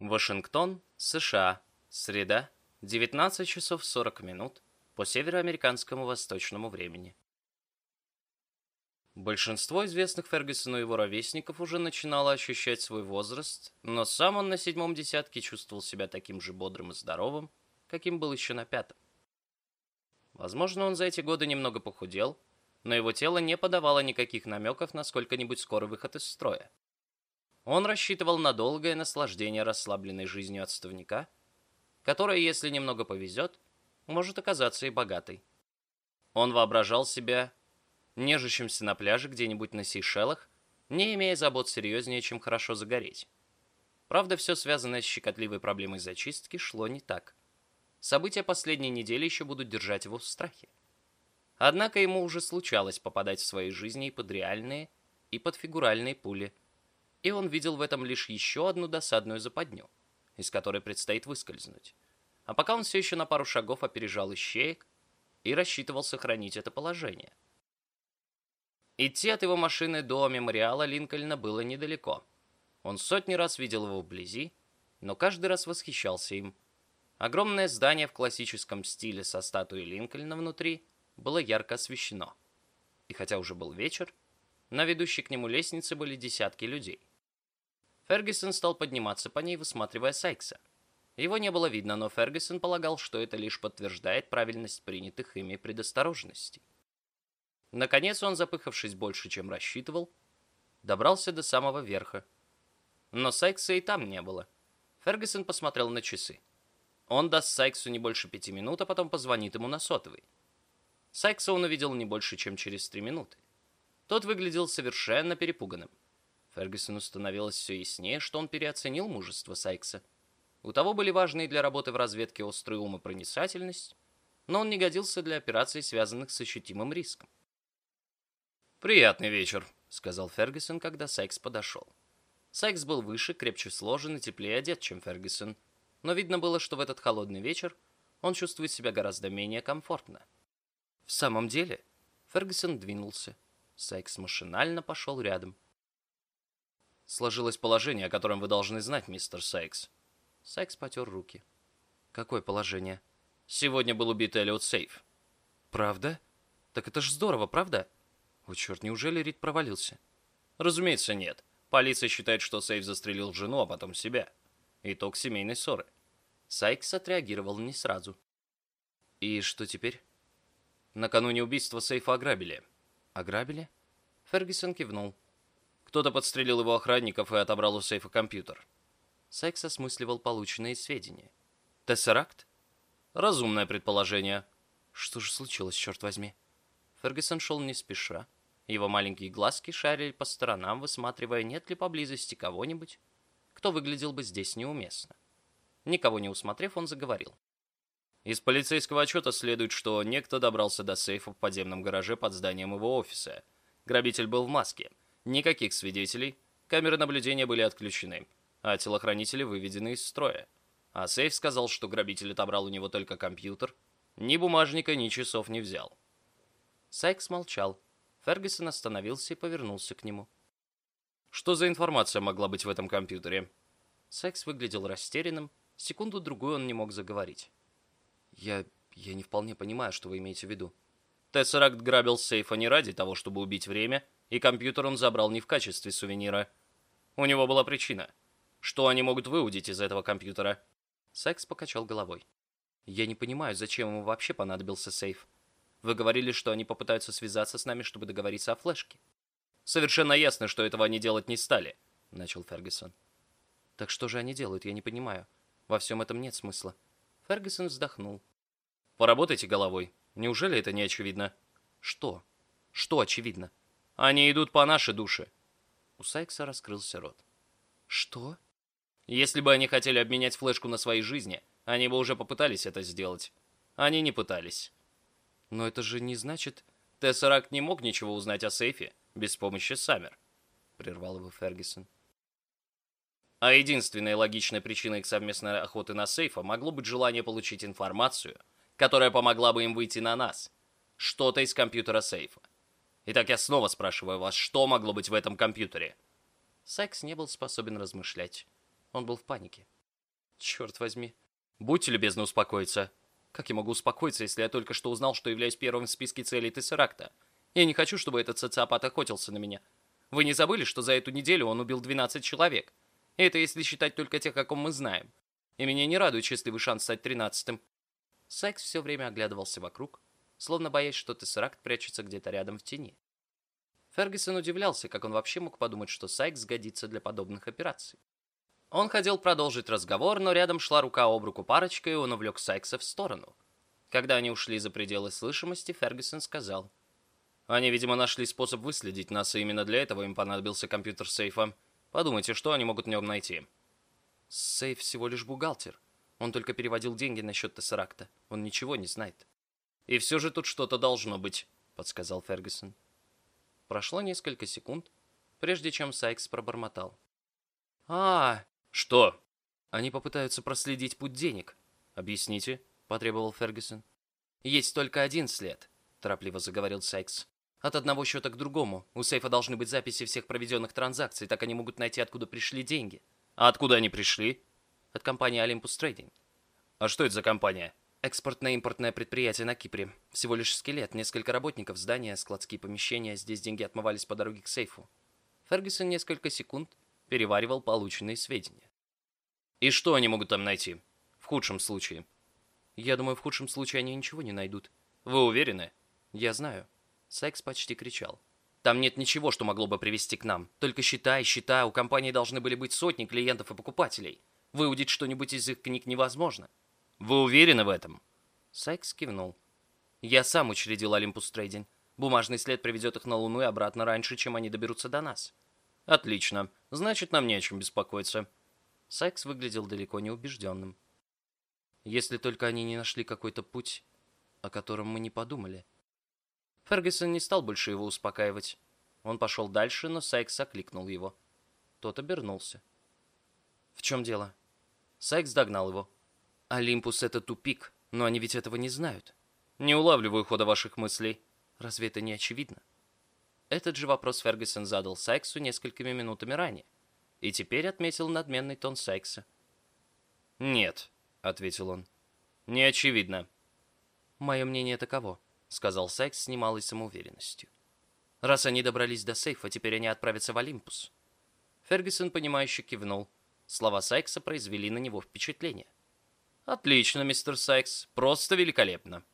Вашингтон, США. Среда, 19 часов 40 минут по североамериканскому восточному времени. Большинство известных Фергюсону и его ровесников уже начинало ощущать свой возраст, но сам он на седьмом десятке чувствовал себя таким же бодрым и здоровым, каким был еще на пятом. Возможно, он за эти годы немного похудел, но его тело не подавало никаких намеков на сколько-нибудь скорый выход из строя. Он рассчитывал на долгое наслаждение расслабленной жизнью отставника, которая, если немного повезет, может оказаться и богатой. Он воображал себя нежащимся на пляже где-нибудь на Сейшелах, не имея забот серьезнее, чем хорошо загореть. Правда, все связанное с щекотливой проблемой зачистки шло не так. События последней недели еще будут держать его в страхе. Однако ему уже случалось попадать в своей жизни и под реальные, и под фигуральные пули, и он видел в этом лишь еще одну досадную западню, из которой предстоит выскользнуть. А пока он все еще на пару шагов опережал ищеек и рассчитывал сохранить это положение. Идти от его машины до мемориала Линкольна было недалеко. Он сотни раз видел его вблизи, но каждый раз восхищался им. Огромное здание в классическом стиле со статуей Линкольна внутри было ярко освещено. И хотя уже был вечер, на ведущей к нему лестнице были десятки людей. Фергюсон стал подниматься по ней, высматривая Сайкса. Его не было видно, но Фергюсон полагал, что это лишь подтверждает правильность принятых ими предосторожностей. Наконец он, запыхавшись больше, чем рассчитывал, добрался до самого верха. Но Сайкса и там не было. Фергюсон посмотрел на часы. Он даст Сайксу не больше пяти минут, а потом позвонит ему на сотовый. Сайкса он увидел не больше, чем через три минуты. Тот выглядел совершенно перепуганным. Фергюсону становилось все яснее, что он переоценил мужество Сайкса. У того были важные для работы в разведке острый ум и проницательность, но он не годился для операций, связанных с ощутимым риском. «Приятный вечер», — сказал Фергюсон, когда Сайкс подошел. Сайкс был выше, крепче сложен и теплее одет, чем Фергюсон, но видно было, что в этот холодный вечер он чувствует себя гораздо менее комфортно. В самом деле, Фергюсон двинулся. Сайкс машинально пошел рядом. «Сложилось положение, о котором вы должны знать, мистер Сайкс». Сайкс потер руки. «Какое положение?» «Сегодня был убит Эллиот Сейф». «Правда? Так это ж здорово, правда?» О, черт, неужели Рид провалился? Разумеется, нет. Полиция считает, что Сейф застрелил жену, а потом себя. Итог семейной ссоры. Сайкс отреагировал не сразу. И что теперь? Накануне убийства Сейфа ограбили. Ограбили? Фергюсон кивнул. Кто-то подстрелил его охранников и отобрал у Сейфа компьютер. Сайкс осмысливал полученные сведения. Тессеракт? Разумное предположение. Что же случилось, черт возьми? Фергюсон шел не спеша, его маленькие глазки шарили по сторонам, высматривая, нет ли поблизости кого-нибудь, кто выглядел бы здесь неуместно. Никого не усмотрев, он заговорил. Из полицейского отчета следует, что некто добрался до сейфа в подземном гараже под зданием его офиса. Грабитель был в маске. Никаких свидетелей. Камеры наблюдения были отключены, а телохранители выведены из строя. А сейф сказал, что грабитель отобрал у него только компьютер. Ни бумажника, ни часов не взял. Сайкс молчал. Фергюсон остановился и повернулся к нему. «Что за информация могла быть в этом компьютере?» Секс выглядел растерянным. Секунду-другую он не мог заговорить. «Я... я не вполне понимаю, что вы имеете в виду». Тессеракт грабил сейфа не ради того, чтобы убить время, и компьютер он забрал не в качестве сувенира. У него была причина. Что они могут выудить из этого компьютера? Секс покачал головой. «Я не понимаю, зачем ему вообще понадобился сейф. Вы говорили, что они попытаются связаться с нами, чтобы договориться о флешке. Совершенно ясно, что этого они делать не стали, начал Фергюсон. Так что же они делают, я не понимаю. Во всем этом нет смысла. Фергюсон вздохнул. Поработайте головой. Неужели это не очевидно? Что? Что очевидно? Они идут по нашей душе. У Сайкса раскрылся рот. Что? Если бы они хотели обменять флешку на свои жизни, они бы уже попытались это сделать. Они не пытались. Но это же не значит... Тессеракт не мог ничего узнать о сейфе без помощи Саммер, прервал его Фергюсон. А единственной логичной причиной их совместной охоты на сейфа могло быть желание получить информацию, которая помогла бы им выйти на нас. Что-то из компьютера сейфа. Итак, я снова спрашиваю вас, что могло быть в этом компьютере? Секс не был способен размышлять. Он был в панике. Черт возьми. Будьте любезны успокоиться. Как я могу успокоиться, если я только что узнал, что являюсь первым в списке целей Тессеракта? Я не хочу, чтобы этот социопат охотился на меня. Вы не забыли, что за эту неделю он убил 12 человек? И это если считать только тех, о ком мы знаем. И меня не радует счастливый шанс стать тринадцатым. Сайкс все время оглядывался вокруг, словно боясь, что Тессеракт прячется где-то рядом в тени. Фергюсон удивлялся, как он вообще мог подумать, что Сайкс годится для подобных операций. Он хотел продолжить разговор, но рядом шла рука об руку парочка, и он увлек Сайкса в сторону. Когда они ушли за пределы слышимости, Фергюсон сказал. «Они, видимо, нашли способ выследить нас, и именно для этого им понадобился компьютер сейфа. Подумайте, что они могут в нем найти?» «Сейф всего лишь бухгалтер. Он только переводил деньги на счет Тессеракта. Он ничего не знает». «И все же тут что-то должно быть», — подсказал Фергюсон. Прошло несколько секунд, прежде чем Сайкс пробормотал. «А, что?» «Они попытаются проследить путь денег». «Объясните», — потребовал Фергюсон. «Есть только один след», — торопливо заговорил Сайкс. «От одного счета к другому. У сейфа должны быть записи всех проведенных транзакций, так они могут найти, откуда пришли деньги». «А откуда они пришли?» «От компании Olympus Trading». «А что это за компания?» Экспортно-импортное предприятие на Кипре. Всего лишь скелет, несколько работников, здания, складские помещения. Здесь деньги отмывались по дороге к сейфу. Фергюсон несколько секунд переваривал полученные сведения. И что они могут там найти? В худшем случае. Я думаю, в худшем случае они ничего не найдут. Вы уверены? Я знаю. Сайкс почти кричал. Там нет ничего, что могло бы привести к нам. Только счета и счета. У компании должны были быть сотни клиентов и покупателей. Выудить что-нибудь из их книг невозможно. Вы уверены в этом? Сайкс кивнул. Я сам учредил Олимпус Трейдинг. Бумажный след приведет их на Луну и обратно раньше, чем они доберутся до нас. Отлично. Значит, нам не о чем беспокоиться. Сайкс выглядел далеко не убежденным. Если только они не нашли какой-то путь, о котором мы не подумали. Фергюсон не стал больше его успокаивать. Он пошел дальше, но Сайкс окликнул его. Тот обернулся. «В чем дело?» Сайкс догнал его. Олимпус — это тупик, но они ведь этого не знают. Не улавливаю хода ваших мыслей. Разве это не очевидно? Этот же вопрос Фергюсон задал Сайксу несколькими минутами ранее. И теперь отметил надменный тон Сайкса. «Нет», — ответил он. «Не очевидно». «Мое мнение таково», — сказал Сайкс с немалой самоуверенностью. «Раз они добрались до сейфа, теперь они отправятся в Олимпус». Фергюсон, понимающе кивнул. Слова Сайкса произвели на него впечатление. Отлично, мистер Сайкс. Просто великолепно.